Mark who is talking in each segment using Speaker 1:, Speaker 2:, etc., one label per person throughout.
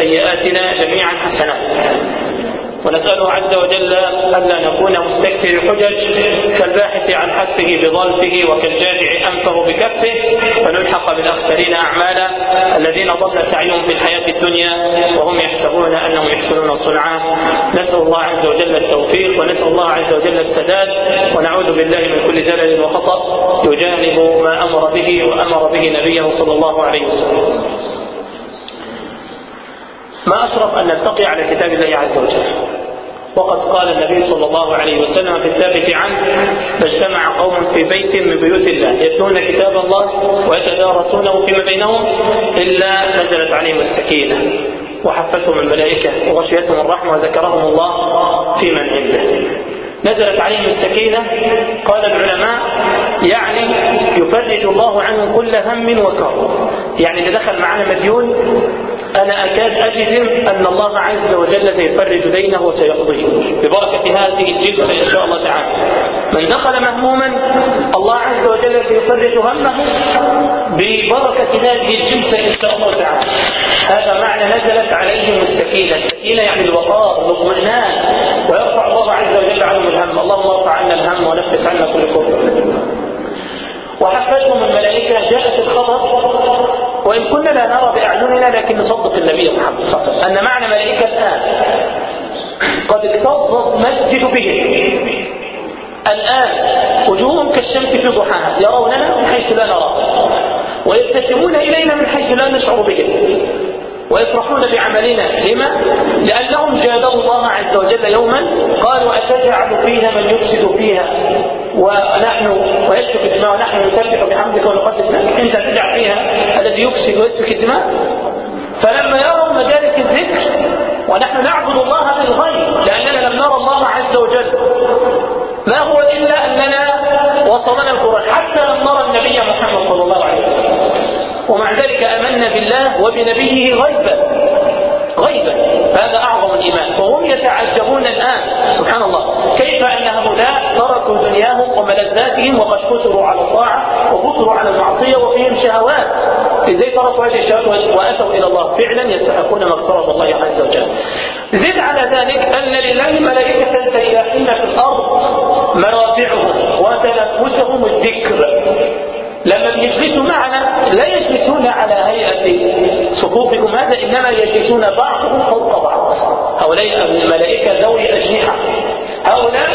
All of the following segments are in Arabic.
Speaker 1: سيئاتنا جميعا حسنات ونسأله عز وجل ألا نكون مستكثر حجج كالباحث عن حفه بظلفه وكالجائع أنفه بكفه فنلحق بالأخسرين أعمالا الذين ضل سعيهم في الحياة الدنيا وهم يحسبون أنهم يحسنون صنعا نسأل الله عز وجل التوفيق ونسأل الله عز وجل السداد ونعوذ بالله من كل زلل وخطأ يجانب ما أمر به وأمر به نبيه صلى الله عليه وسلم ما أشرف أن نلتقي على كتاب الله عز وجل وقد قال النبي صلى الله عليه وسلم في الثابت عنه فاجتمع قوم في بيت من بيوت الله يتلون كتاب الله ويتدارسونه فيما بينهم إلا نزلت عليهم السكينة وحفتهم الملائكة وغشيتهم الرحمة وذكرهم الله في من عنده نزلت عليهم السكينة قال العلماء يعني يفرج الله عنهم كل هم وكرب يعني اللي دخل معنا مديون أنا أكاد أجزم أن الله عز وجل سيفرج دينه وسيقضيه ببركة هذه الجلسة إن شاء الله تعالى من دخل مهموما الله عز وجل سيفرج همه ببركة هذه الجلسة إن شاء الله تعالى هذا معنى نزلت عليهم السكينة السكينة يعني الوقار والاطمئنان ويرفع الله عز وجل عنهم الهم اللهم ارفع عنا الهم ونفس عنا كل كفر. وحفتهم الملائكة جاءت الخبر وإن كنا لا نرى بأعيننا لكن نصدق النبي محمد صلى الله عليه وسلم أن معنى ملائكة الآن قد اكتظت مسجد بهم الآن وجوههم كالشمس في ضحاها يروننا من حيث لا نرى ويبتسمون إلينا من حيث لا نشعر بهم ويفرحون بعملنا لما؟ لأنهم جادوا الله عز وجل يوما قالوا أتجعل فيها من يفسد فيها ونحن ويسفك الدماء ونحن نسبح بحمدك ونقدس لك انت تدع فيها الذي يفسد ويسفك الدماء فلما يروا مجالس الذكر ونحن نعبد الله عن الغيب لأننا لم نرى الله عز وجل ما هو إلا أننا وصلنا القرآن حتى لم نرى النبي محمد صلى الله عليه وسلم ومع ذلك أمنا بالله وبنبيه غيبا غيبا فهذا أعظم الإيمان وهم يتعجبون الآن سبحان الله كيف أن هؤلاء تركوا دنياهم وملذاتهم وقد فتروا على الطاعة وفتروا على المعصية وفيهم شهوات ازاي تركوا هذه الشهوات واتوا الى الله فعلا يستحقون ما افترض الله عز وجل. زد على ذلك ان لله ملائكه سياحين في الارض مرافعهم وتنفسهم الذكر لما بيجلسوا معنا لا يجلسون على هيئة صفوفكم هذا إنما يجلسون بعضهم فوق بعض هؤلاء الملائكة ذوي أجنحة هؤلاء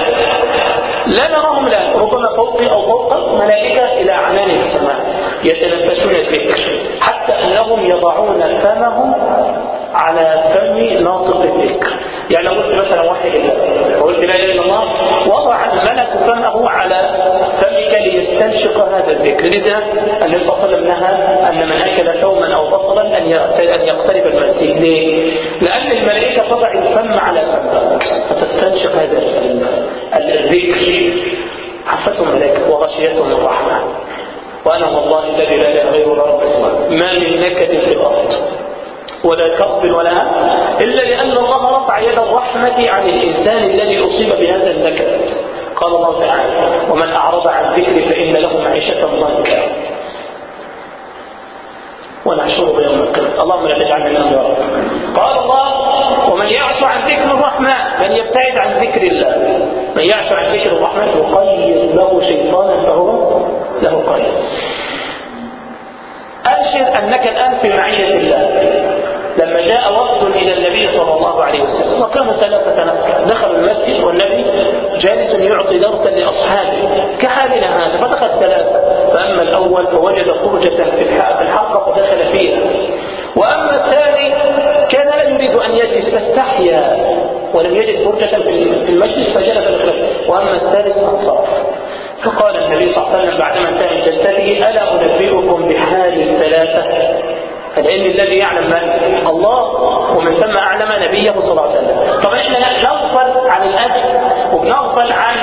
Speaker 1: لا نراهم لا ربما فوقي أو فوق ملائكة إلى أعمال السماء يتلبسون الذكر حتى أنهم يضعون فمهم على فم ناطق الذكر يعني لو قلت مثلا واحد الله وقلت لا اله الا الله وضع الملك فمه على فمك ليستنشق هذا الذكر لذا النبي صلى الله عليه وسلم ان من اكل ثوما او بصلا ان ان يقترب المسجد ليه؟ لان الملائكه تضع الفم على فمك فتستنشق هذا
Speaker 2: الذكر
Speaker 1: عفته الملائكه وغشيتهم الرحمه وانا والله الذي لا اله غيره رب السماء ما من نكد في الارض ولا كرب ولا هم إلا لأن الله رفع يد الرحمة عن الإنسان الذي أصيب بهذا النكد قال الله تعالى ومن أعرض عن ذكري فإن له معيشة ضنكا ونحشره يوم القيامة اللهم لا تجعلنا من رب قال الله ومن يعش عن ذكر الرحمن من يبتعد عن ذكر الله من يعش عن ذكر الرحمن يقيد له شيطانا فهو له قيد أبشر أنك الآن في معية الله لما جاء وفد إلى النبي صلى الله عليه وسلم وكانوا ثلاثة نفر دخلوا المسجد والنبي جالس يعطي درسا لأصحابه كحالنا هذا فدخل ثلاثة فأما الأول فوجد خرجة في الحلقة فدخل فيها وأما الثاني كان لا يريد أن يجلس فاستحيا ولم يجد فرجة في المجلس فجلس الخلف وأما الثالث فانصرف فقال النبي صلى الله عليه وسلم بعدما انتهت جلسته ألا أنبئكم بحال الثلاثة العلم الذي يعلم من؟ الله ومن ثم أعلم نبيه صلى الله عليه وسلم طبعا إحنا نغفل عن الأجر وبنغفل عن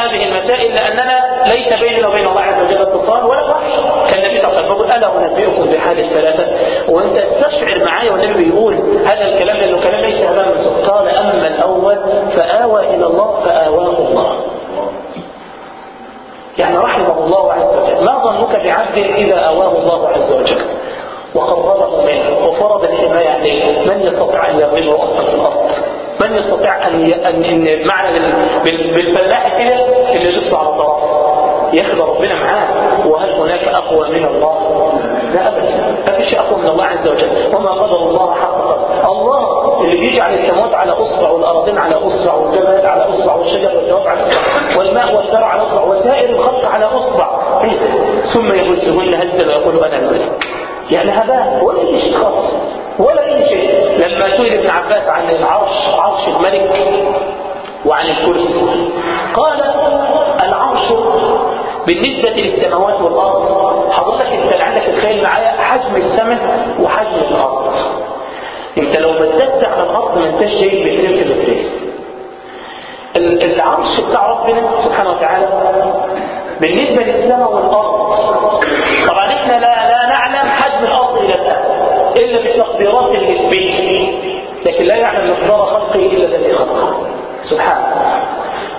Speaker 1: هذه المسائل لأننا ليس بيننا وبين الله عز وجل اتصال ولا وحي النبي صلى الله عليه وسلم ألا أنبئكم بحال الثلاثة وأنت استشعر معايا والنبي بيقول هذا الكلام لأنه كلام ليس هذا من قال أما الأول فآوى إلى الله فآواه الله
Speaker 2: يعني رحمه الله عز وجل ما ظنك بعبد إذا أواه الله عز وجل وقربه منه وفرض
Speaker 1: الحماية عليه من يستطيع أن يغلبه أصلا في الأرض من يستطيع أن, أن, أن معنى بالفلاح كده اللي لسه على الطرف ياخد ربنا معاه وهل هناك أقوى من الله لا أبدا ما فيش أقوى من الله عز وجل وما قدر الله حق قدر الله اللي بيجعل السماوات على أصبع والأراضين على أصبع والجبال على أصبع والشجر والدواب على أصبع والماء والثرى على أصبع وسائر الخلق على أصبع طيب. ثم يبزهن هزا ويقول أنا الملك يعني هباء ولا أي شيء خالص ولا أي شيء لما سئل ابن عباس عن العرش عرش الملك وعن الكرسي قال العرش بالنسبة للسماوات والأرض حضرتك انت عندك تخيل معايا حجم السماء وحجم الأرض انت لو مددت على الأرض ما انتش جايب بالتلك بالتلك العرش بتاع ربنا سبحانه وتعالى بالنسبة للسماء والأرض
Speaker 2: طبعا احنا لا, لا نعلم حجم الأرض إلى الآن
Speaker 1: إلا بالتقديرات النسبية لكن لا يعلم مقدار خلقه إلا الذي خلقه سبحانه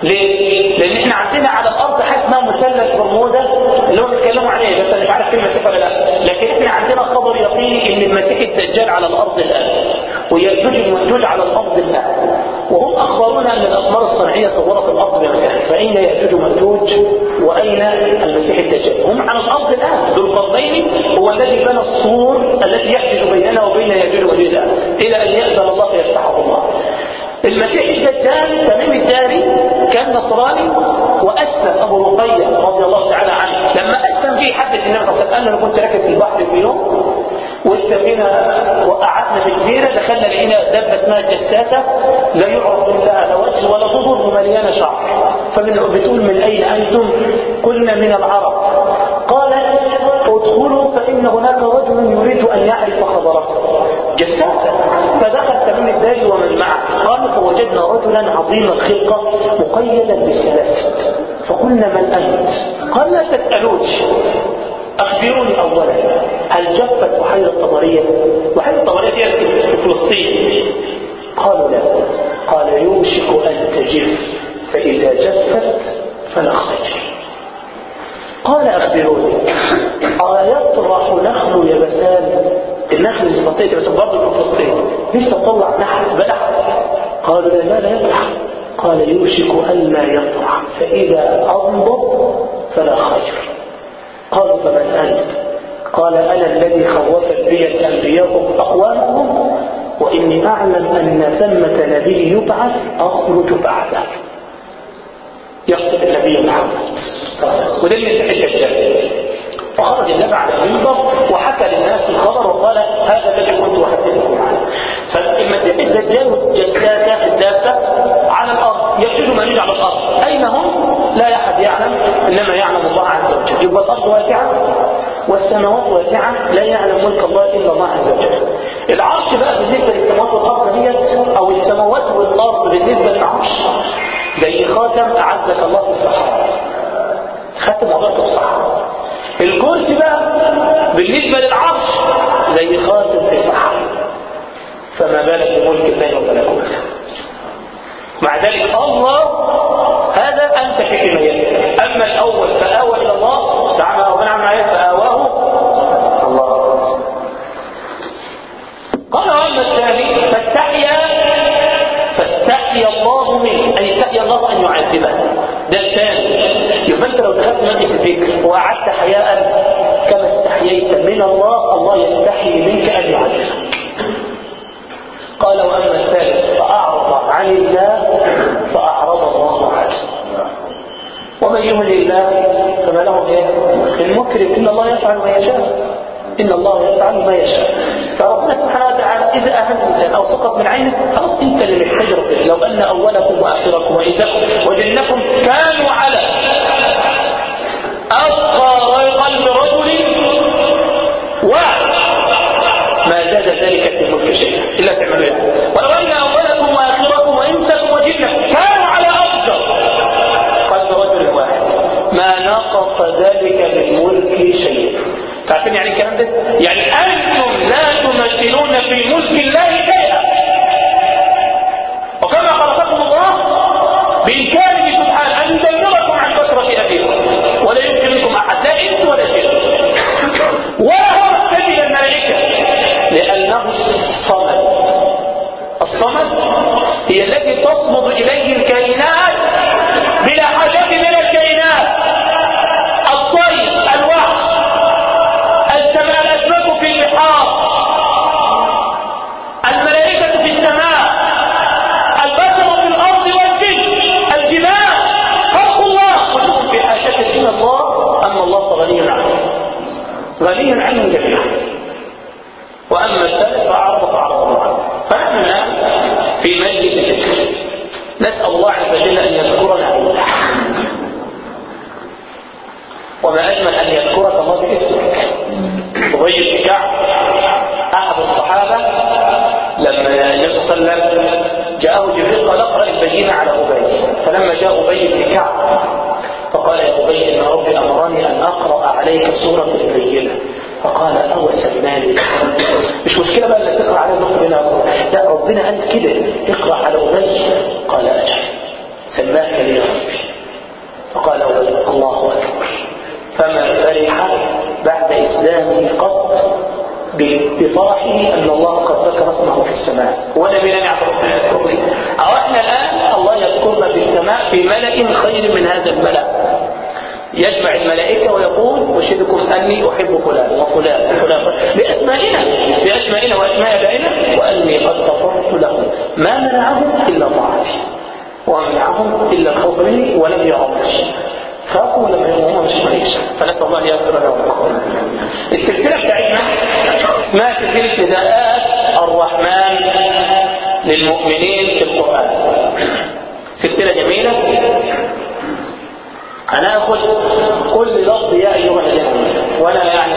Speaker 1: ليه؟ لان احنا عندنا على الارض حاجه اسمها مثلث برمودا اللي هو بيتكلموا عليه بس انا مش عارف كلمه مسيح ولا لا لكن احنا عندنا خبر يقيني ان المسيح الدجال على الارض الان ويأجوج المأجوج على الارض الان وهم اخبرونا ان الاقمار الصناعيه صورت الارض بمساحه فاين يأجوج ومأجوج واين المسيح الدجال هم على الارض الان ذو القرنين هو الذي بنى السور التي يحجز بيننا وبين يأجوج ومأجوج الى ان يأذن الله فيفتحه الله المسيح الدجال تميم الداري كان نصراني وأسلم أبو رقية رضي الله تعالى عنه لما أسلم فيه حدث النبي صلى الله عليه وسلم قال له كنت راكب في البحر في يوم والسفينة وقعدنا في جزيرة دخلنا لقينا دابة اسمها الجساسة لا يعرف من لها وجه ولا ظهر ومليانة شعر فمن بتقول من أين أنتم قلنا من العرب قالت ادخلوا فإن هناك رجل يريد أن يعرف خبره جساسة فدخل تميم الداري ومن معه فوجدنا رجلا عظيم الخلقة مقيدا بالسلاسل فقلنا من أنت قال لا تسألوش أخبروني أولا هل جفت بحيرة الطبرية بحيرة الطبرية في فلسطين قالوا لا قال يوشك أن تجف فإذا جفت فلا قال أخبروني أيطرح نخل يبسان النخل اللي في بس برضه في فلسطين
Speaker 2: لسه طلع نحل بلح قال لا لا يطرح قال يوشك أن لا يطرح فإذا أنضب فلا خير
Speaker 1: قال فمن أنت قال أنا الذي خوفت بي الأنبياء
Speaker 2: أقوامهم
Speaker 1: وإني أعلم أن ثمة نبي يبعث أخرج بعده يقصد النبي محمد وده اللي سحل الجنة فخرج النبي على المنبر وحكى للناس الخبر وقال هذا الذي كنت احدثكم عنه
Speaker 2: فالمسيح الدجال والجساسه الدافه على الارض
Speaker 1: يجوز من على الارض اين هم لا احد يعلم انما يعلم الله عز وجل يبقى الارض واسعه والسماوات واسعة لا يعلم ملك الله إلا الله عز وجل العرش بقى بالنسبة للسماوات والأرض ديت أو السماوات والأرض بالنسبة للعرش زي خاتم أعزك الله في الصحراء خاتم وضعته في الصحراء الكرسي بقى بالنسبة للعرش زي خاتم في الصحراء فما بالك بملك الله وملكوته مع ذلك الله هذا أنت حكميته أما الأول فآوى إلى الله تعالى ربنا عليه فآواه الله قال أما الثاني فاستحيا فاستحيا الله منه أي استحيا الله أن يعذبه ده الثاني فانت لو دخلت مجلس الذكر وقعدت حياء كما استحييت من الله الله يستحي منك ان يعذبك قال واما الثالث فاعرض عن الله فاعرض الله عنه ومن يهل الله فما له ايه المكرم ان الله يفعل ما يشاء إن الله يفعل ما يشاء فربنا سبحانه وتعالى إذا اهل الانسان أو سقط من عينه خلاص أنت اللي محتاج لو أن أولكم وآخركم وإنساكم وجنكم كانوا على
Speaker 2: أبقى
Speaker 1: قلب رجل واحد ما زاد ذلك في الملك شيئا إلا تعملوا يعني ولو أن أولكم وآخركم وإنسكم وجنكم كانوا على أفضل قلب رجل واحد ما نقص ذلك من ملك شيئا تعرفين يعني الكلام ده؟ يعني أنتم لا تمثلون في
Speaker 2: ملك الله شيئا
Speaker 1: انس ولا جن ولا هو سجد الملائكه لانه الصمد الصمد هي التي تصمد اليه الكائنات المدينة على أبي فلما جاء أبي بن كعب فقال يا أبي إن ربي أمرني أن أقرأ عليك سورة البينة فقال أو مالك مش مشكلة بقى انك تقرأ على ربنا لا ربنا قال كده اقرأ على أبي قال أجل سماك يا ربي فقال أبي الله أكبر فما فرح بعد إسلامه قط بفرحه أن الله قد ذكر اسمه في السماء ولا بنا ربنا يذكرني. أو إحنا الآن يذكرنا في السماء في ملأ خير من هذا الملأ يجمع الملائكة ويقول أشهدكم أني أحب فلان وفلان وفلان بأسمائنا بأسمائنا وأسماء أبائنا وأني قد غفرت لهم ما منعهم إلا طاعتي ومنعهم إلا الخوف مني ولم يعطش فاقوا لم يهمهم مش كويس فنسأل الله أن يغفر لهم السلسلة بتاعتنا اسمها سلسلة نداءات الرحمن للمؤمنين في القرآن سلسلة جميلة أنا أخذ كل لفظ يا أيها الجنة وأنا يعني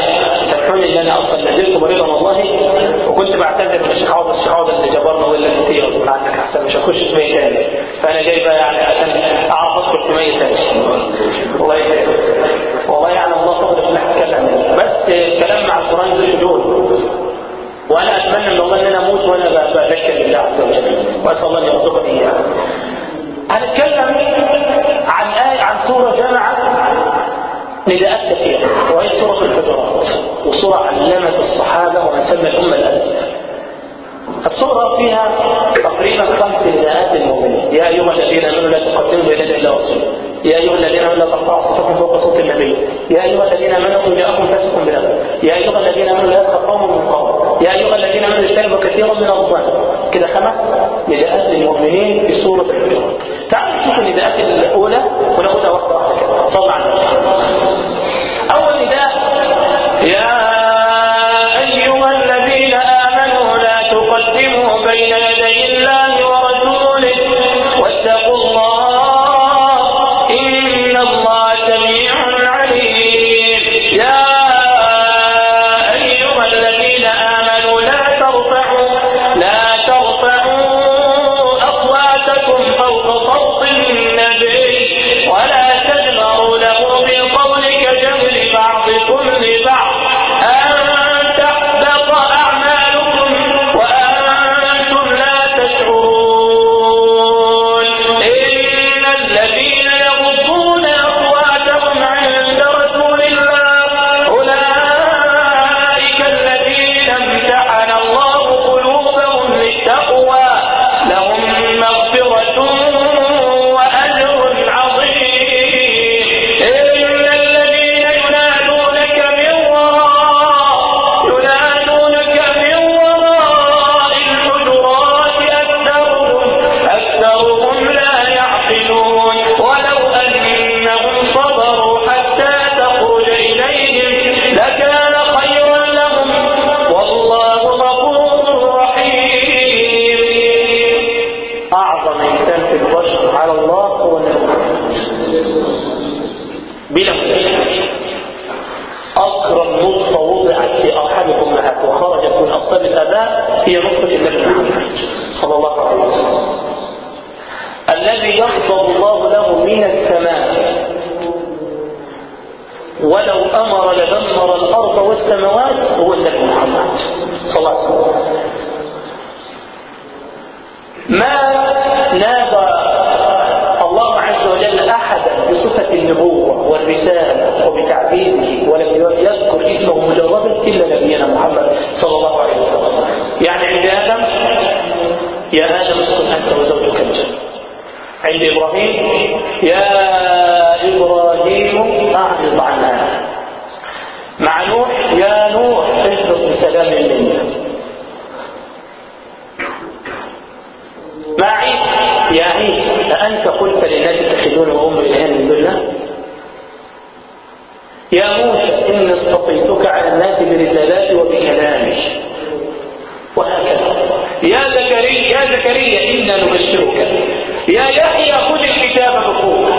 Speaker 1: سامحوني إن أنا أصلا نزلت مريضا والله وكنت بعتذر من الشيخ عوض الشيخ عوض اللي جبرنا ولا كثير غصب عندك أحسن مش هخش في تاني فأنا جاي بقى يعني عشان أعرف أدخل في مية تاني الله يسلمك والله يعلم الله صبر إن هتكلم بس الكلام مع القرآن ذو شجون وأنا أتمنى من الله إن أنا أموت وأنا بذكر لله عز وجل وأسأل الله أن يرزقني إياه هنتكلم عن آية عن سورة جامعة نداءات كثيرة وهي سورة الحجرات وسورة علمت الصحابة ومن سمى الأمة الأدب السورة فيها تقريبا خمس نداءات للمؤمنين يا أيها الذين آمنوا لا تقدموا بين يدي الله ورسوله يا أيها الذين آمنوا لا ترفعوا صوتكم فوق صوت النبي يا أيها الذين آمنوا إن جاءكم فاسق بنبأ يا أيها الذين آمنوا لا يسخر قوم يا أيها الذين آمنوا اجتنبوا كثيرا من الظن كده خمس نداءات للمؤمنين في سورة الحجرة تعالوا نشوف النداءات الأولى وناخدها واحدة واحدة كده صلى على النبي أول نداء يا يعني عند آدم يا آدم اسكن أنت وزوجك الجنة عند إبراهيم يا إبراهيم أعرض عن هذا مع نوح يا نوح اهبط بسلام منا مع عيسى يا عيسى أأنت قلت للناس اتخذون وأم الإله من دونه يا موسى إني اصطفيتك على الناس برسالاتي وبكلامي وهكذا يا زكريا يا زكريا إنا نبشرك يا يحيى خذ الكتاب بقوة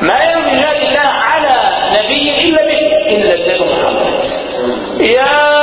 Speaker 1: ما ينزل الله على نبي إلا به إلا النبي محمد يا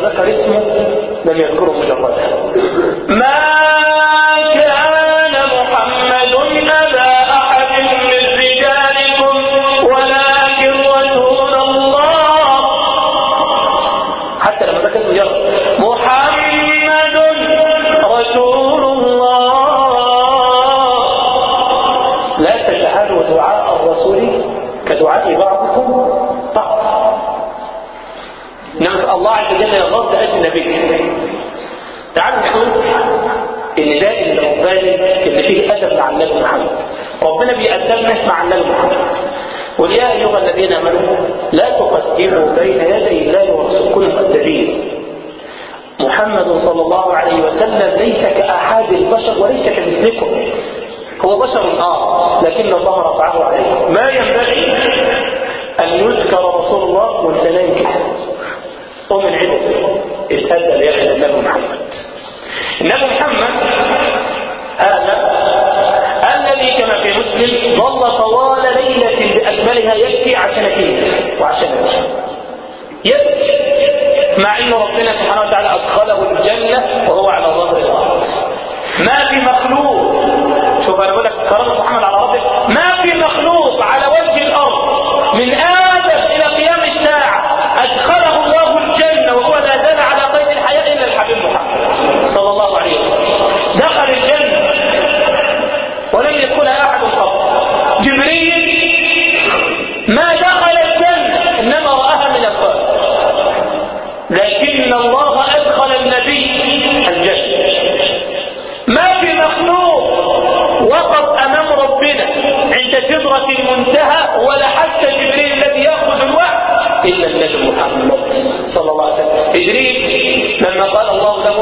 Speaker 1: ذكر اسمه لم يذكره مجردا
Speaker 2: ما كان محمد أبا أحد من رجالكم ولكن رسول
Speaker 1: الله حتى لما ذكر مجرد محمد رسول الله لا تجعلوا دعاء الرسول كدعاء بعضكم نعم. نعم الله عز وجل يغض اجل نبيه تعالوا نشوف ان ده اللي اللي فيه ادب مع النبي محمد ربنا بيقدمنا مع النبي محمد قل يا ايها الذين امنوا لا تقدموا بين يدي الله ورسوله المؤدبين. محمد صلى الله عليه وسلم ليس كأحد البشر وليس كمثلكم هو بشر آه لكن الله رفعه عليه ما ينبغي أن يذكر رسول الله وانت نايم كده ومن عبده الفتى اللي النبي محمد النبي محمد قال الذي كما في مسلم ظل طوال ليلة بأكملها يبكي عشان كيف وعشان كيف يبكي مع ان ربنا سبحانه وتعالى ادخله الجنة وهو على ظهر الارض ما في مخلوق شوف انا بقول لك كرامة محمد على ربك ما في مخلوق على وجه الارض من آه إلا النبي محمد صلى الله عليه وسلم إدريس لما قال الله له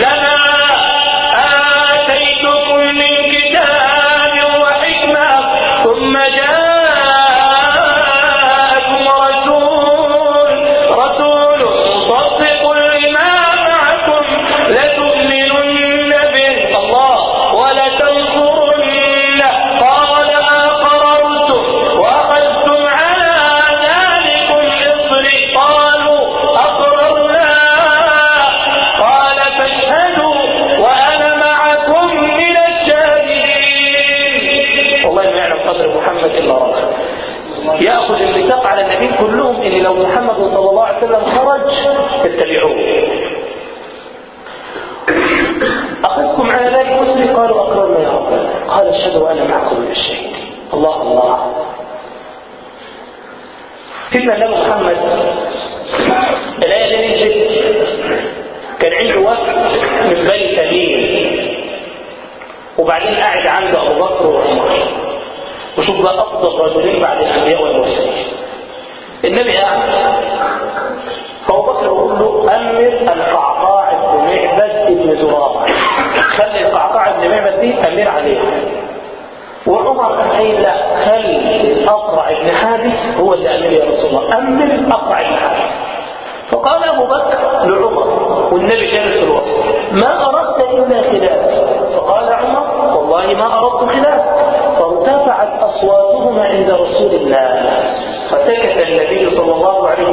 Speaker 1: لا أشهد وأنا معكم من الله الله سيدنا النبي محمد
Speaker 2: الآية اللي نزلت كان عنده وفد من بني تميم
Speaker 1: وبعدين قاعد عند أبو بكر وعمر وشوف بقى أفضل رجلين بعد الأنبياء والمرسلين النبي قاعد
Speaker 2: فأبو بكر يقول له أمر القعقاع بن معبد بن زرارة خلي القعقاع بن معبد دي أمير عليها وعمر قال اي لا خل اقرع بن حابس هو اللي قال يا رسول الله امن اقرع بن حابس
Speaker 1: فقال ابو بكر لعمر والنبي جالس في الوسط ما اردت الا خلافي فقال عمر والله ما اردت خلافك فارتفعت اصواتهما عند رسول الله فسكت النبي صلى الله عليه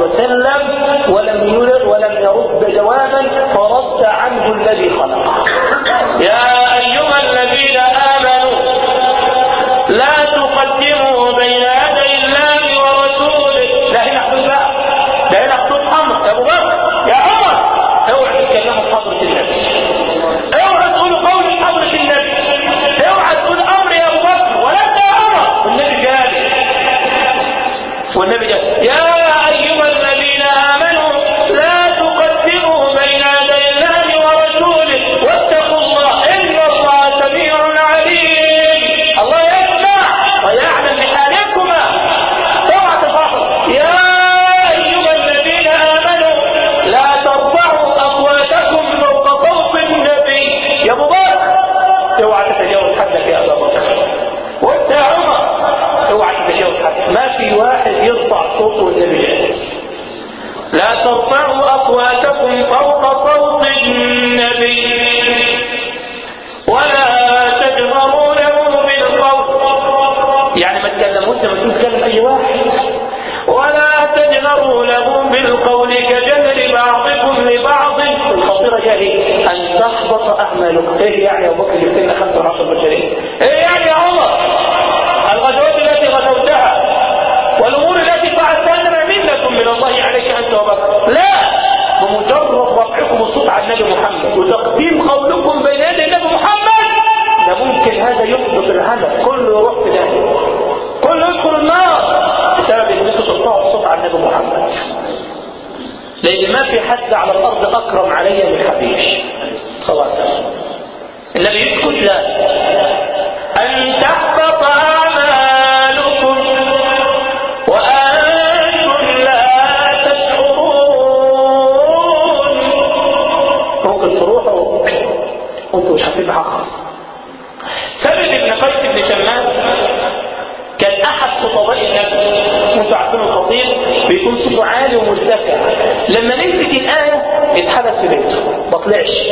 Speaker 1: لأن ما في حد على الأرض أكرم علي من حبيبي صلى الله عليه وسلم النبي يسكت لا
Speaker 2: أنت
Speaker 1: بيكون صوته عالي ومرتفع لما نمسك الآية اتحبس في بيته ما طلعش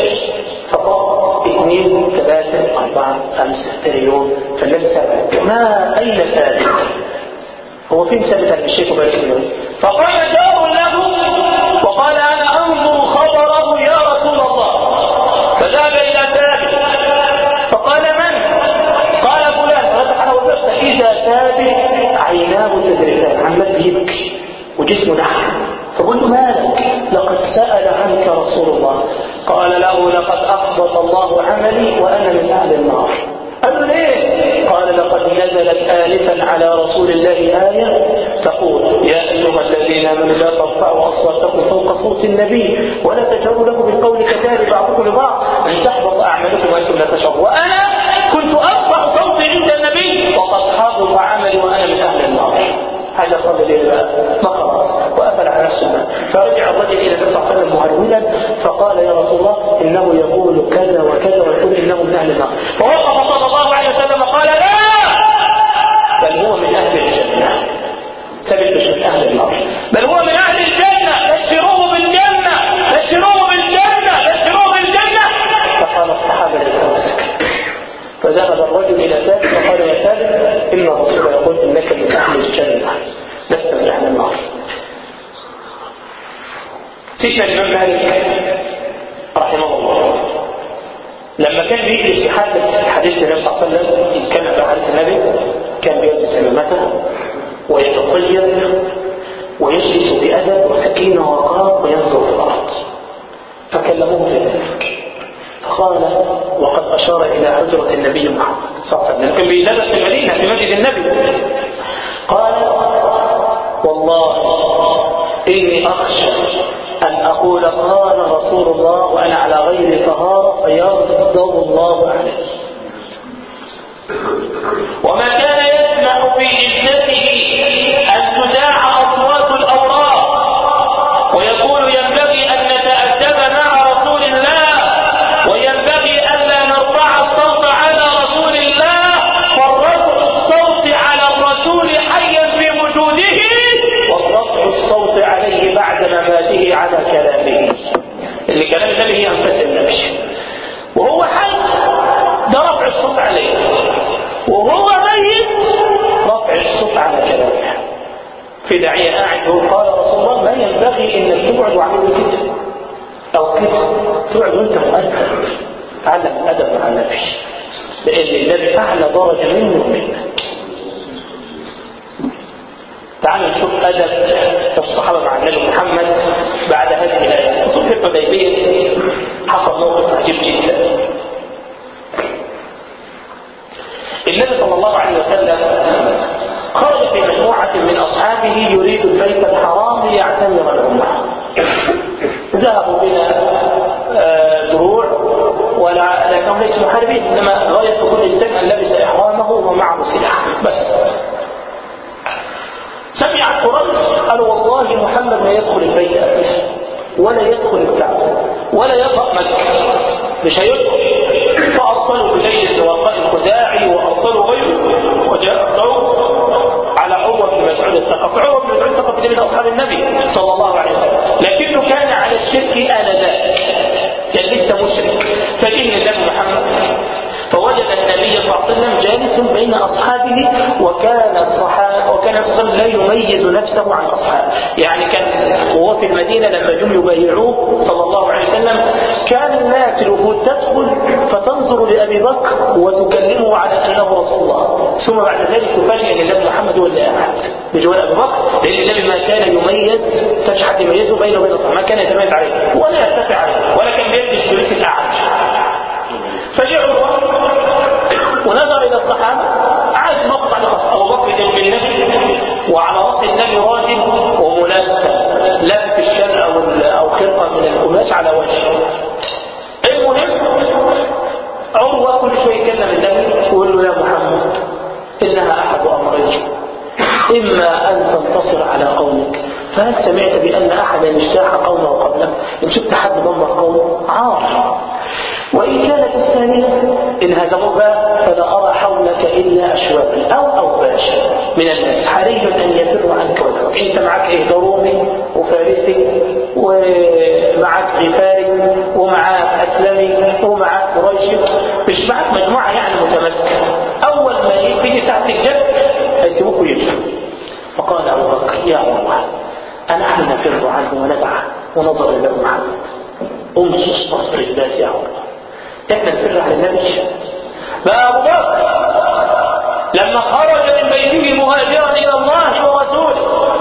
Speaker 1: فقط اثنين ثلاثة أربعة خمسة تريليون فلم سبعة ما أين ثابت؟ هو فين ثابت عن الشيخ بارك فقال جار له وقال أنا أنظر خبره يا رسول الله فذهب إلى ثابت فقال من؟ قال فلان فتح له الباب فإذا ثابت وجسمه نحن فقلت مالك لقد سأل عنك رسول الله قال له لقد أحبط الله عملي وأنا من أهل النار قال ليه؟ قال لقد نزلت آلفا على رسول الله آية تقول يا أيها الذين آمنوا لا ترفعوا أصواتكم فوق صوت النبي ولا تجروا له بالقول كسائر بعضكم لبعض أن تحبط أعمالكم وأنتم لا تشعروا وأنا كنت أرفع صوتي عند النبي وقد حافظ هذا صلى الليل ما خلاص وأفل على السنة فرجع الرجل إلى النبي صلى الله عليه وسلم مهرولا فقال يا رسول الله يقول قال رسول الله ما ينبغي انك تقعد عن كتف او كتف تقعد وانت مؤدب تعلم الادب مع النبي لان النبي اعلى درجه منه ومنك تعال نشوف ادب الصحابه مع النبي محمد بعد هذه الايه صلح الحديبيه حصل موقف عجيب جدا النبي صلى الله عليه وسلم خرج في مجموعة من أصحابه يريد البيت الحرام ليعتمر العمرة ذهبوا بلا آه، دروع ولا لكنهم ليسوا محاربين إنما غاية كل إنسان أن لبس إحرامه ومعه سلاح بس
Speaker 2: سمعت قريش قالوا والله محمد لا يدخل البيت أبدا
Speaker 1: ولا يدخل الكعبة ولا يطأ مكة
Speaker 2: مش هيدخل
Speaker 1: فأرسلوا إليه الوقاء الخزاعي وأرسلوا والسقط عمر بن مسعود السقطي من أصحاب النبي صلى الله عليه وسلم لكنه كان على الشرك آنذاك كان لسه مشرك فجه النبي محمد فوجد النبي صلى الله عليه وسلم جالس بين أصحابه وكان الصحابة وكان الصحابة لا يميز نفسه عن أصحابه يعني كان وهو في المدينة لما جم يبايعوه صلى الله عليه وسلم كان الناس الوفود تدخل فتنظر لأبي بكر وتكلمه على أنه رسول الله ثم بعد ذلك تفاجئ النبي محمد ولا أحد بجوار أبي بكر لأن النبي ما كان يميز كانش حد يميزه بينه وبين أصحابه ما كان يتميز عليه ولا يرتفع عليه ولا كان بيلبس جلوس
Speaker 2: الأعرج
Speaker 1: فجعوا ونظر إلى الصحابة عاد مقطع أبو بكر جنب النبي وعلى رأس النبي راجل وملابس لابس الشن أو أو خرقة من القماش على وجهه المهم
Speaker 2: عروة كل شوية يكلم النبي ويقول له يا محمد إنها أحد أمرين إما فهل سمعت بأن أحدا اجتاح
Speaker 1: قومه قبله إن شفت حد دمر قومه عار
Speaker 2: وإن كانت الثانية
Speaker 1: إن هزموك فلا أرى حولك إلا أشوابا أو أوباشا من الناس حري أن يفروا عنك وزوجك. أنت معك إيه رومي وفارسي ومعك غفاري ومعك أسلمي ومعك قريشي مش معك مجموعة يعني متماسكة أول ما يجي ساعة الجد هيسيبوك ويمشوا. فقال أبو بكر يا الله الآن فر عنه ونبع ونظر إلى محمد أمسس مصر الناس يا رب إحنا نفر على النبي أبو بكر لما خرج من بيته مهاجرا إلى الله ورسوله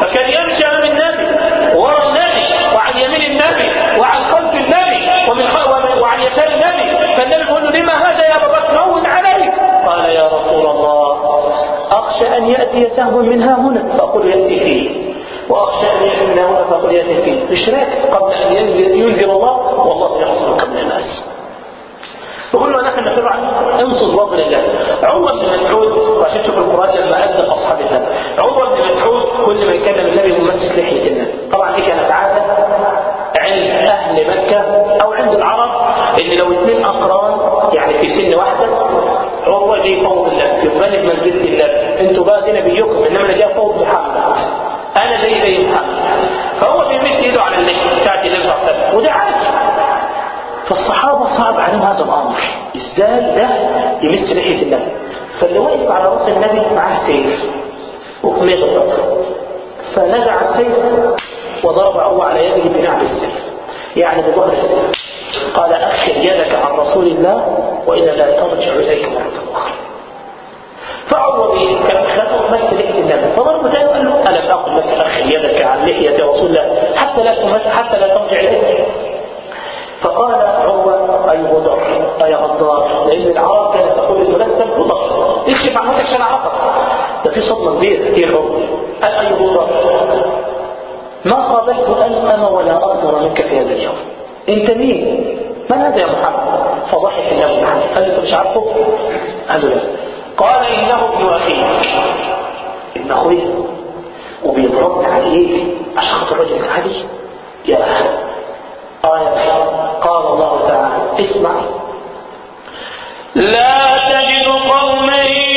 Speaker 1: فكان يمشي أمام النبي وراء النبي وعن يمين النبي وعن خلف النبي ومن وعن يسار النبي فالنبي يقول له لما هذا يا بابا بكر عليك قال يا رسول الله أخشى أن يأتي سهم من ها هنا فأقول يأتي فيه وأخشى أن يحمل هنا فقد يأتي إشراك قبل أن ينزل ينزل الله والله يعصم قبل الناس وكلنا نحن نحن انصص باطل الله عمر بن مسعود عشان في القرآن لما أدب أصحاب الله عمر بن مسعود كل ما يكلم النبي ممسك لحية طبعا دي كانت عادة
Speaker 2: عند أهل مكة أو عند العرب إن لو اثنين أقران
Speaker 1: يعني في سن واحدة هو جاي فوق الله يقبل منزله الله انتوا بقى دي نبيكم انما انا جاي فوق محمد
Speaker 2: انا زي زي محمد فهو بيمد ايده
Speaker 1: على النبي بتاعت النبي صلى الله عليه وسلم ودعت فالصحابه صعب عليهم هذا الامر ازاي ده يمس لحيه النبي فاللي وقف على راس النبي معاه سيف وقميص فنزع السيف وضرب هو على يده بنعل السيف يعني بظهر السيف قال اخر يدك عن رسول الله والا لا ترجع اليك مره
Speaker 2: اخرى فعوض
Speaker 1: خده بس لحية النبي فضرب تاني قال له ألم أقل لك أخي يدك عن لحية رسول الله حتى لا تمس حتى لا ترجع إليه فقال هو أي غدر أي غدار لأن العرب كانت تقول لست غدر اكشف عن وجهك عشان أعرفك ده في صدمة كبيرة كتير قوي قال أي غدر ما قابلت أن أنا ولا أقدر منك في هذا اليوم أنت مين؟ من هذا يا محمد؟ فضحك النبي محمد قال أنت مش عارفه؟ قال له لا قال إنه ابن أخيك ابن أخويا وبيضربني عليك عشان خاطر رجل علي يا أخي قال الله تعالى اسمع لا تجد قوما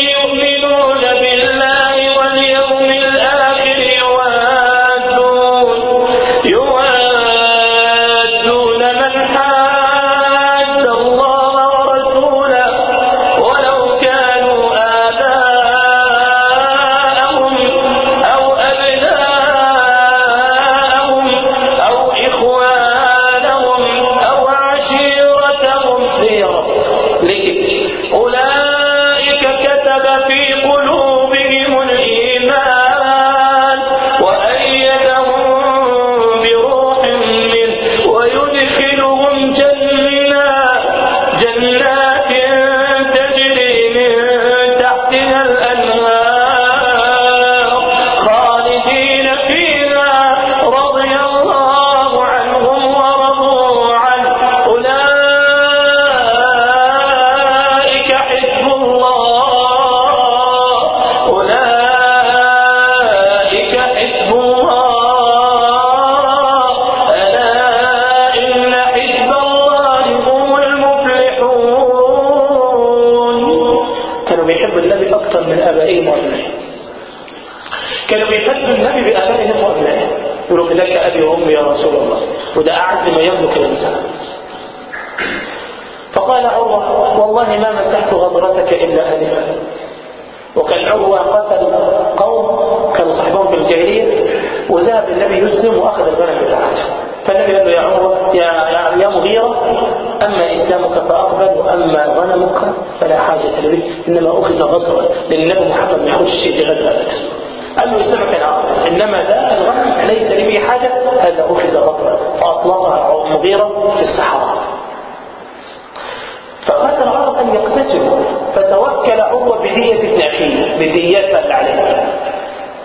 Speaker 1: هي تتناقيه بالنيات اللي عليها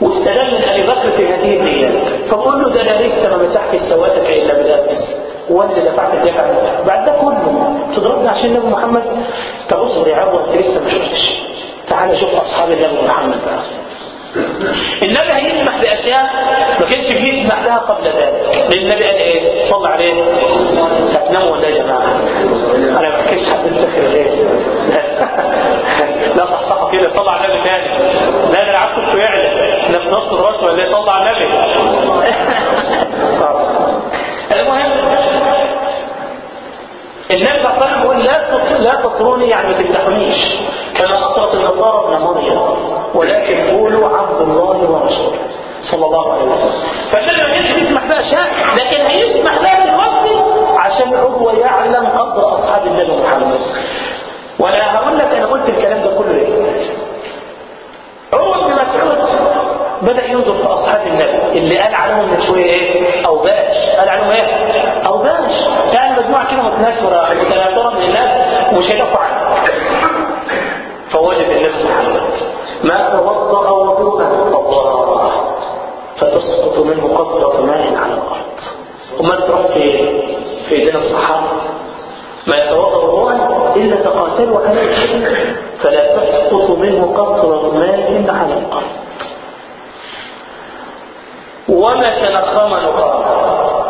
Speaker 1: واستدل من ابي بكر في هذه النيات فبقول له ده انا لسه ما مسحتش سواتك الا بلابس وانا اللي دفعت الدفع بعد ده كله تضربني عشان النبي محمد طب اصبر يا عم انت لسه ما شفتش تعالى شوف اصحاب النبي محمد بقى النبي هيسمح باشياء ما كانش بيسمح لها قبل ذلك لان النبي قال ايه صلى عليه هتناموا ولا يا جماعه انا ما بحكيش حد يفتخر غيري إيه. لا صحصحه كده صلى على النبي تاني لا ده العبد مش يعلى احنا في نص الراسه ولا صلى على النبي المهم النبي صلى الله عليه وسلم بيقول لا لا تطروني يعني ما تمدحونيش كما اطرت النصارى ابن مريم ولكن قولوا عبد الله ورسوله صلى الله عليه وسلم فالنبي ما كانش بيسمح بقى شيء لكن هيسمح بقى دلوقتي عشان هو يعلم قدر اصحاب النبي محمد
Speaker 2: وانا هقول لك انا قلت الكلام ده كله ليه عمر بن مسعود
Speaker 1: بدا ينظر في اصحاب النبي اللي قال عنهم من شويه ايه او باش قال عنهم ايه او باش يعني مجموعه كده متناثره متناثره من الناس ومش
Speaker 2: هيدافعوا عنه
Speaker 1: فوجد النبي محمد ما توضا وضوءه الله فتسقط منه قطره ماء على الارض وما تروح في في دين الصحابه ما يتوضا الله إلا
Speaker 2: تقاتله عليه فلا تسقط منه قطرة ماء على الأرض
Speaker 1: وما تنخم نقاط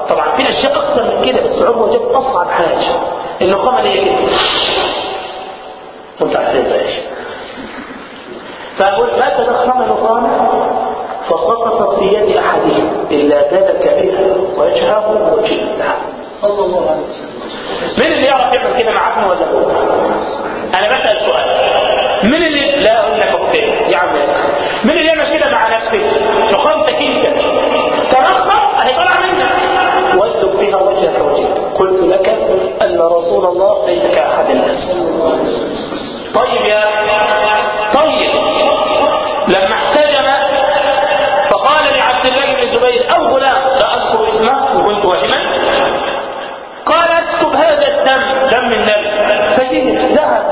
Speaker 1: طبعا في أشياء أكثر من كده بس عمره جاب أصعب حاجة النقامة اللي هي كده وأنت عارفين إيش فأقول ما تنخم نقاط فسقطت في يد أحدهم إلا ذلك بها وجهه وجلده مين اللي يعرف يعمل كده معاكم ولا انا بسال سؤال مين اللي لا اقول لك اهو كده يا عم مين اللي يعمل كده مع نفسه لقمتك انت ترخص اهي منك واذلب بها وجهك وجهك قلت لك ان رسول الله ليس كاحد الناس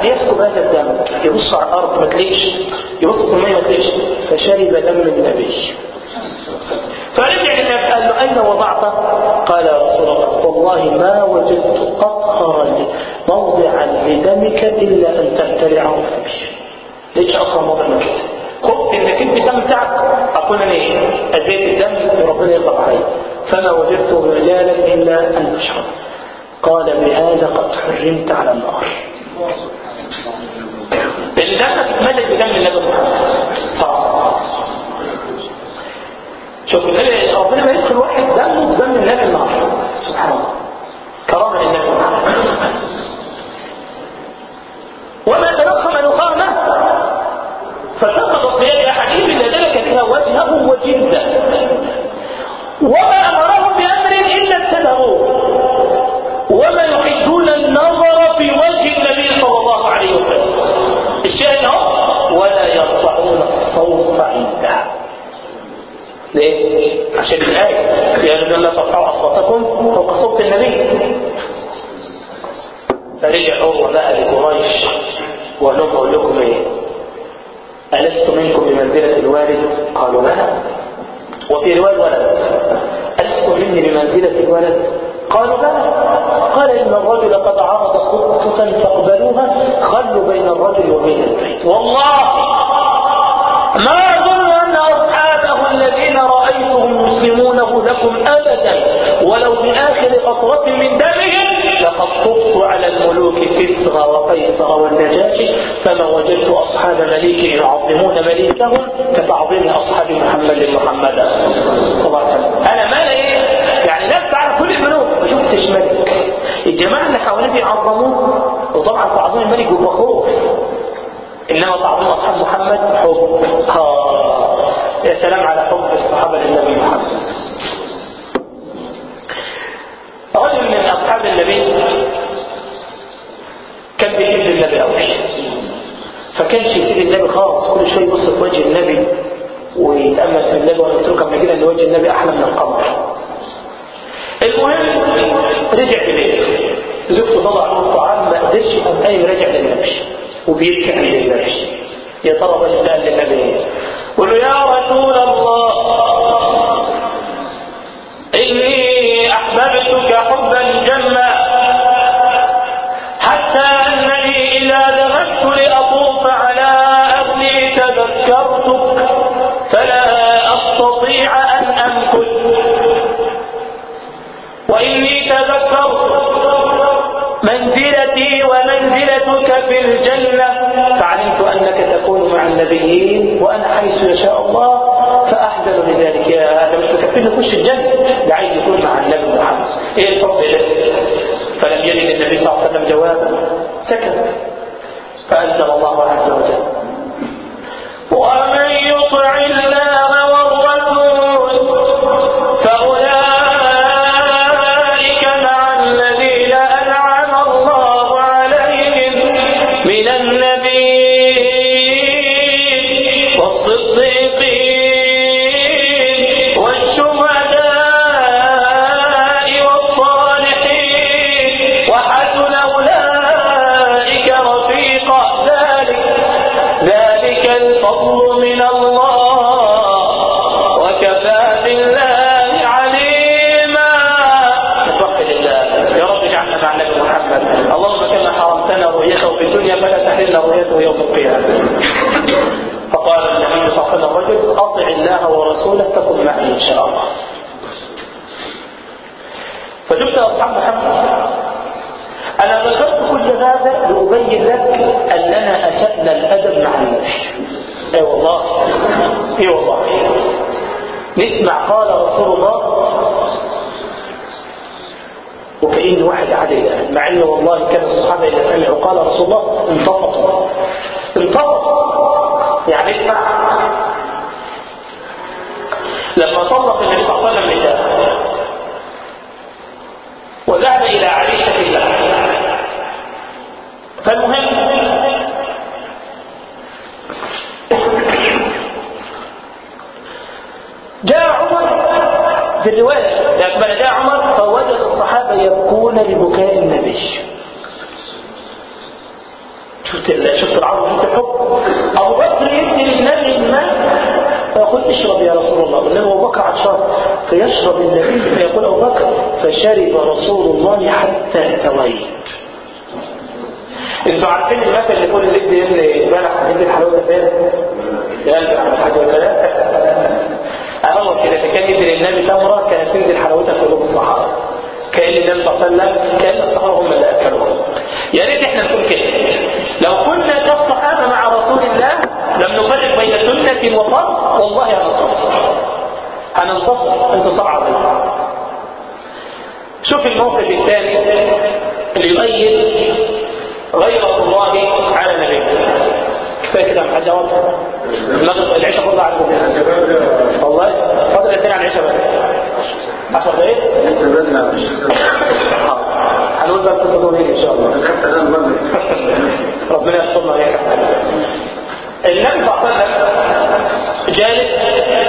Speaker 1: يسكب هذا الدم يبص على الارض ما تلاقيش يبص في الميه ما تلاقيش فشرب دم النبي فرجع للنبي قال له اين وضعته؟ قال يا رسول الله والله ما وجدت قطرا موضعا لدمك الا ان تبتلعه فيه ليش اقرا موضع كده
Speaker 2: خد انك انت الدم بتاعك اكون
Speaker 1: انا ايه؟ ازيد الدم وربنا يغضب علي فما وجدته مجالا الا ان اشرب قال بهذا قد حرمت على النار
Speaker 2: الجنة تتملك بدم لدنها شوف النبي ربنا ما يدخل واحد دمه بدم النبي النار سبحان الله كرامة النبي
Speaker 1: وما تنخم نخامة فالتقط بيد أحدهم إلا دلك فيها وجهه وجلده وما رب لا ترفعوا اصواتكم فوق صوت النبي فرجع هو بقى لقريش وقال لهم اقول لكم ايه ألست منكم بمنزلة الوالد قالوا بلى وفي رواية ولد ألست مني بمنزلة الولد قالوا بلى قال إن الرجل قد عرض قطة فاقبلوها خلوا بين الرجل وبين البيت والله ما رأيتهم يسلمونه لكم أبدا ولو بآخر قطرة من دمهم لقد طفت على الملوك كسرى وقيصر والنجاشي فما وجدت أصحاب مليك يعظمون مليكهم كتعظيم أصحاب محمد محمدا وسلم أنا ما يعني نفس على كل الملوك ما شفتش ملك الجماعة اللي حواليه بيعظموه وطبعا تعظيم الملك بيبقى خوف إنما تعظيم أصحاب محمد حب يا سلام على حب الصحابة للنبي محمد
Speaker 2: رجل من أصحاب النبي كان بيحب النبي أوي شيء يسيب النبي خالص كل شوية يبص في وجه النبي ويتأمل في النبي ويترك من قبل كده إن وجه النبي أحلى من القمر
Speaker 1: المهم رجع لبيته زوجته طلع من الطعام ما قدرش يقوم قايم راجع للنبي وبيبكي عند النبي يا ترى الراجل ده قال للنبي قل يا رسول الله إني أحببتك حبا جما حتى أنني إذا ذهبت لأطوف على أرضي تذكرتك فلا أستطيع أن أمكث وإني تذكرت منزلتي ومنزلتك في الجنة فعلمت أنك تكون النبيين وأنا حيث يشاء الله فأحزن لذلك يا هذا مش مكفيني أخش الجنة ده عايز يكون مع النبي محمد إيه الفضل ده؟ فلم يجد النبي صلى الله عليه وسلم جوابا سكت فأنزل الله عز وجل ومن يطع الله يبين لك أننا أسأنا الأدب مع النبي أي والله أي والله نسمع قال رسول الله
Speaker 2: وكأن واحد عادي مع أنه والله كان الصحابة إذا سمعوا قال رسول
Speaker 1: الله انطقطوا انطقطوا يعني اسمع لما طلق النبي صلى الله عليه وسلم نساءه وذهب إلى عائشة فالمهم جاء عمر في الرواية لما جاء عمر فوجد الصحابة يبكون لبكاء النبي شفت شفت العظم شفت الحب أبو بكر يدي للنبي الماء فيقول اشرب يا رسول الله والنبي أبو بكر عطشان فيشرب النبي فيقول أبو بكر فشرب رسول الله حتى تويت انتوا عارفين المثل اللي كل بيت بيقول لي امبارح حديت الحلاوه فين؟ يا قلبي عم الحاج ولا اهو كده كان يدري النبي تمره كانت تنزل حلاوتها في قلوب الصحابه كان النبي صلى الله عليه وسلم كان الصحابه هم اللي اكلوها يا ريت احنا نكون كده لو كنا كالصحابه مع رسول الله
Speaker 2: لم نفرق بين سنه
Speaker 1: وفرض والله هننتصر هننتصر انتصار عظيم شوف الموقف الثاني اللي يؤيد غيرة الله على نبيه كفاية كده محد جواب العشاء فرض على والله فضل الاثنين على العشاء بس 10 دقايق هنقول بقى القصه ان شاء الله ربنا يحفظنا يا كابتن النبي صلى الله
Speaker 2: عليه وسلم جالس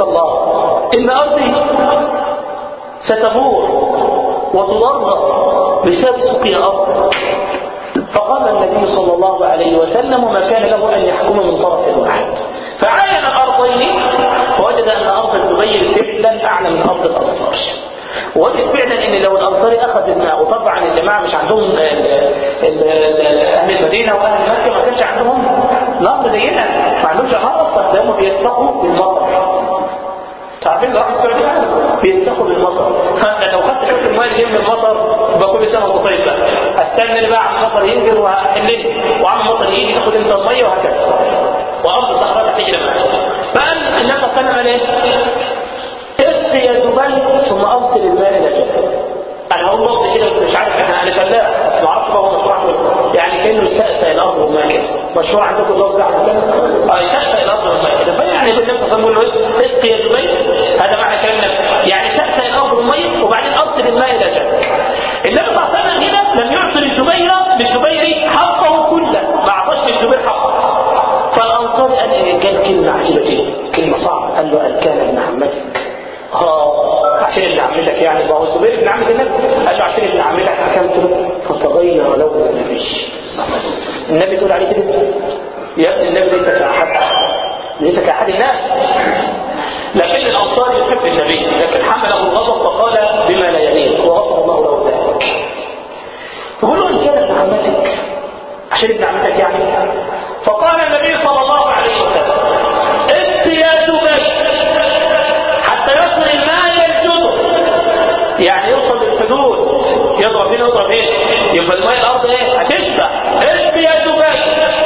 Speaker 1: الله إن أرضي ستمور وتضرر بسبب سقي الارض فقال النبي صلى الله عليه وسلم ما كان له أن يحكم من طرف واحد
Speaker 2: فعاين الأرضين وجد أن أرض الزبير فعلا أعلى من أرض الأنصار
Speaker 1: وجد فعلا ان لو الانصاري اخذ الماء وطبعا الجماعه مش عندهم اهل المدينه واهل مكه ما كانش عندهم نهر زينا ما عندهمش نهر فقدامه بيستقوا بالمطر تعرفين الاخ السعودي يعني بيستخدم المطر انا لو خدت شويه الميه اللي من المطر بكون لسه مصيف بقى استنى اللي بقى المطر ينزل وهحلني وعم المطر يجي تاخد انت الميه وهكذا وارض الصحراء تحتاج معاك فقال النبي صلى الله عليه وسلم اسقي يا زبير ثم اوصل الماء الى جهه انا هقول نص كده مش عارف احنا انا فلاح ما اعرفش هو مشروع يعني كانه سقسى الارض والماء كده مشروع عندكم الارض ده عندكم اه سقسى الارض والماء كده يعني النبي صلى الله عليه وسلم اسقي يا زبير هذا معنى كلام النبي يعني سأسأل الأمر ميت وبعدين أرسل الماء إلى جبل النبي صلى الله عليه وسلم هنا لم يعطي لزبير لزبير حقه كله ما أعطاش لزبير حقه فالأنصاري قال إيه قال كلمة عجيبة جدا كلمة صعبة قال له قال كان ابن عمتك اه عشان ابن عمتك يعني ما هو الزبير ابن عمة النبي قال له عشان ابن عمتك حكمت له فتغير لون النبي النبي تقول عليه كده يا ابن النبي ليس في أحد ليس كأحد الناس لكن الأنصار يحب النبي لكن حمله الغضب فقال بما لا يليق وغفر الله له ذلك
Speaker 2: فقل له إن ابن
Speaker 1: عمتك عشان ابن عمتك يعني فقال النبي صلى الله عليه وسلم اسق يا دبي حتى يصل الماء يجدده يعني يوصل للحدود يضرب هنا يضرب هنا يبقى الماء الارض ايه هتشبع اسق يا دبي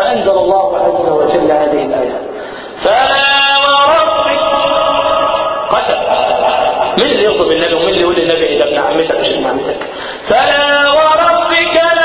Speaker 1: فأنزل الله عز وجل هذه الآية فلا وربك قسم من اللي يغضب النبي ومن اللي يقول للنبي إذا ابن عمتك مش ابن عمتك فلا وربك لا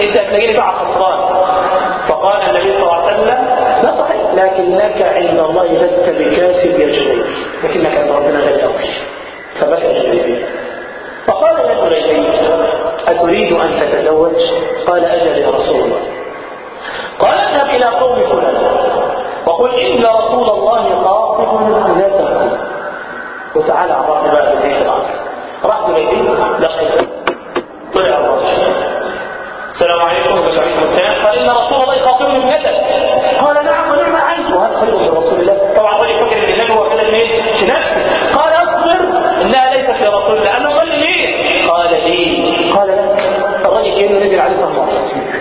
Speaker 1: انت هتلاقيني بقى خسران فقال النبي صلى الله عليه وسلم لا صحيح لكنك عند الله لست بكاسب يا جبريل لكنك عند ربنا غير قوي فبكى جبريل فقال يا جبريل أتريد أن تتزوج قال أجل يا رسول الله قال اذهب إلى قوم فلان وقل إن رسول الله خاطب ذاته وتعالى عبارة بقى بالذكر راح جليل لقد طلع الرجل السلام عليكم وعليكم السلام قال ان رسول الله يخاطبني بهدف قال نعم ونعم عنك وهذا خير من رسول الله طبعا الرجل فكر ان النبي هو كلام ايه في
Speaker 2: نفسه قال اصبر
Speaker 1: انها ليست يا رسول الله انه قال لي قال لي قال لك الراجل كانه نزل عليه صلى الله عليه وسلم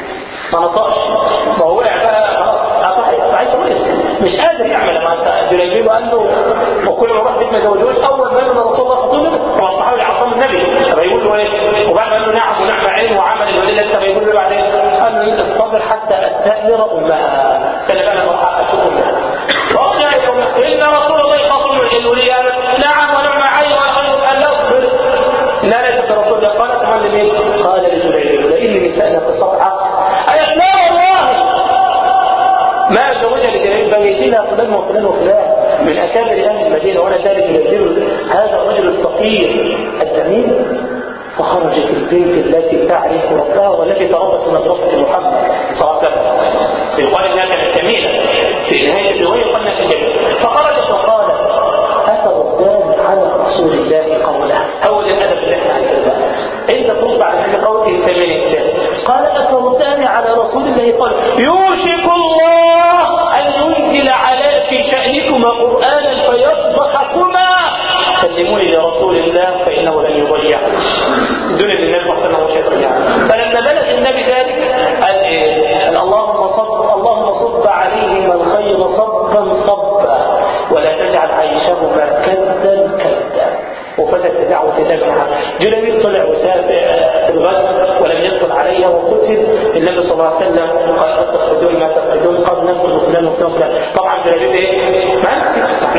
Speaker 1: ما نطقش فهو هو وقع بقى خلاص عايز مش قادر يعمل ما انت جلابيب قال له وكل ما واحد ما زوجوش اول ما من رسول الله خطوبه هو الصحابي عصام النبي فيقول له ايه وبعد ما قال له نعم ونعم عين وعمل الولي لسه فيقول له بعدين إيه؟ قال له اصطبر حتى استأمر امها استنى بقى لما اروح اشوف امها رجع ان رسول الله خطوبه الولي قالت نعم ونعم عين وخير قال له اصبر لا ليست رسول الله قال قال لمين؟ قال لجبريل لان نسائنا في صرعه
Speaker 2: قالت لا والله
Speaker 1: ما زوجها لجبريل بل يدينا فلان وفلان وفلان من أكابر أهل المدينة وأنا تارك ينزل هذا الرجل الفقير الذميم فخرجت البيت التي تعرف ربها والتي تربت في مدرسة محمد صلى الله عليه وسلم يقال إنها كانت جميلة في نهاية الرواية قلنا كميلة فخرجت وقالت أتى الدان على رسول دعوة قتالها جلبيب طلع في الغزو ولم يدخل عليها وقتل النبي صلى الله عليه وسلم قال تقتلون ما تقتلون قد ننقل فلان وفلان وفلان طبعا جلبيب ايه؟ ما احنا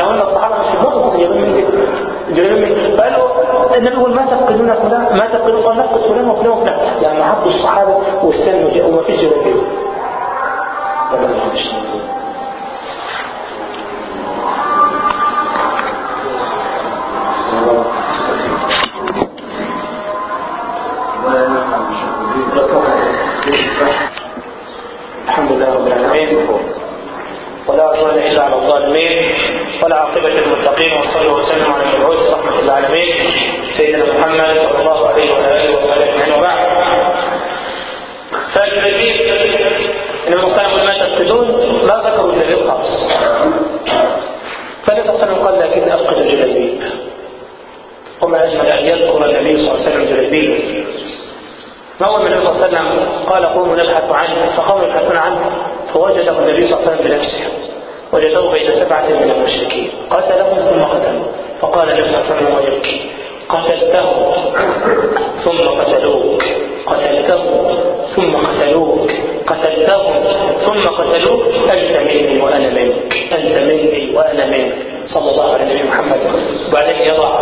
Speaker 1: قلنا الصحابه مش بيقولوا جلبيب من جلبيب قال النبي يقول ما تفقدون فلان ما تفقدون قال نفقد فلان وفلان وفلان لما عبد الصحابه واستنوا وما فيش جلبيب ما فيش وجلوه بين سبعة من المشركين قتلهم ثم قتلوه فقال النبي صلى الله عليه وسلم قتلتهم ثم قتلوك قتلتهم ثم قتلوك قتلتهم ثم قتلوك أنت مني وأنا منك أنت مني وأنا منك صلى الله على النبي محمد وبعدين يضع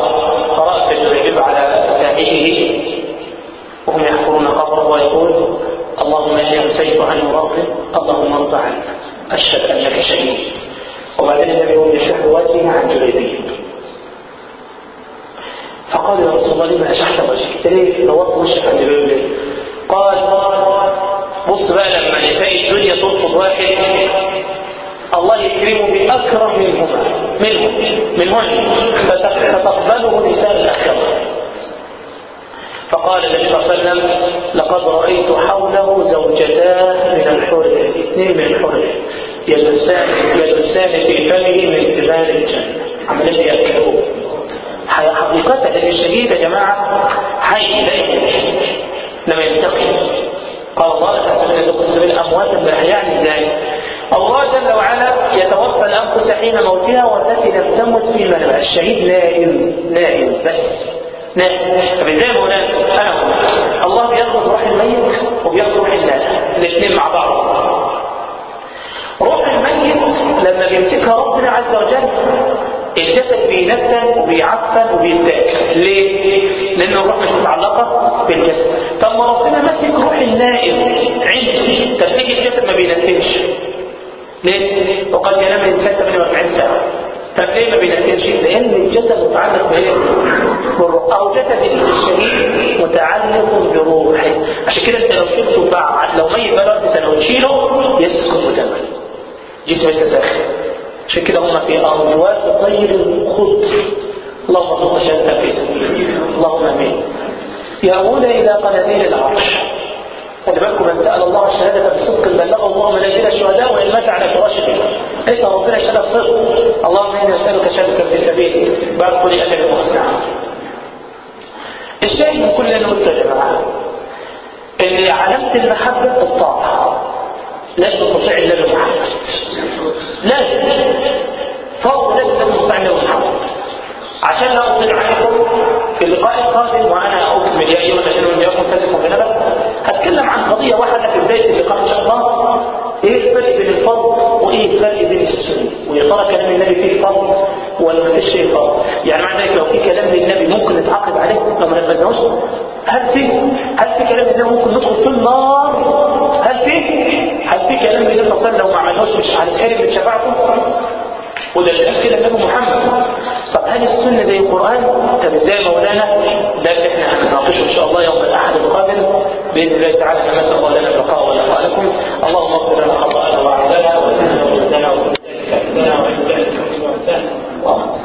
Speaker 1: رأس الرجل على ساقيه وهم يحفرون قبره ويقول اللهم إني أمسيت عن مراقب اللهم ارض عنه أشهد أنك شهيد وبعدين بيوم بشهوتي عن الجليبية فقال يا رسول الله لما أشحت وجهك؟ ليه نورت وشك عند الجليبية؟ قال بص بقى لما نساء الدنيا ترفض واحد الله يكرمه بأكرم منهما منهم منهن فتقبله نساء الآخرة فقال النبي صلى الله عليه وسلم لقد رأيت حوله زوجتان من الحر اثنين من الحر يلبسان في فمه من ثمار الجنة عمالين يركبوه
Speaker 2: حقيقة لأن الشهيد يا جماعة حي لا لما ينتقل قال الله تعالى لتقتل من أمواتا ما يعني ازاي؟
Speaker 1: الله جل وعلا يتوفى الأنفس حين موتها والتي لم تمت في منامها الشهيد نائم نائم
Speaker 2: بس ناحية فبالذات هناك أنا هنا الله بياخد روح الميت وبياخد روح الناحية الاثنين مع بعض روح الميت لما بيمسكها ربنا عز وجل الجسد بينفذ
Speaker 1: وبيعفن وبيتاكل ليه؟ لأن الروح مش متعلقة بالجسد طب ما ربنا مسك روح النائم
Speaker 2: عنده طب ليه الجسد ما بينفذش؟
Speaker 1: ليه؟ وقد ينام الإنسان 48 ساعة فليه ما بينكرش لان الجسد متعلق بالروح او جسد الشهيد متعلق بروحه عشان كده انت لو شفته بعد لو ميت بقى سنه وتشيله يسكن تماما جسمه يتسخن عشان كده هم في امواج طير خضر اللهم صل وسلم في سبيلك اللهم امين اولى إلى قناديل العرش خلي بالكم من سأل الله الشهادة بصدق بلغه الله أجل الشهداء وإن مات على فراشهم اسأل ربنا شهاده بصدق اللهم اني أسألك شهادة في سبيلك بارك لي أجل وأصنعه الشاهد من كل اللي قلته يا جماعة إن علامة المحبة الطاعة لازم تطيع الله محمد لازم فوق لازم تطيع الله محمد عشان لا اطلع عليكم في اللقاء القادم وانا اؤمن يا ايها الذين امنوا فاسقوا بنبأ هنتكلم عن قضية واحدة في بداية اللقاء إن شاء الله إيه الفرق بين الفرض وإيه الفرق بين السنة ويا ترى كلام النبي فيه فرض ولا ما فيش فيه فرض يعني معنى لو في كلام للنبي ممكن نتعاقب عليه لو ما نفذناش هل في هل في كلام للنبي ممكن ندخل في النار هل في هل في كلام للنبي صلى الله عليه وسلم لو ما عملناهوش مش هنتحرم من شفاعته
Speaker 2: وده اللي قال كده النبي محمد طب هل السنه زي القران طب ازاي مولانا ده اللي احنا هنناقشه ان شاء الله يوم الاحد القادم
Speaker 1: باذن الله تعالى كما تقوى لنا البقاء ولقاء اللهم اغفر لنا خطايانا واعمالنا وزدنا وزدنا وزدنا وزدنا وزدنا وزدنا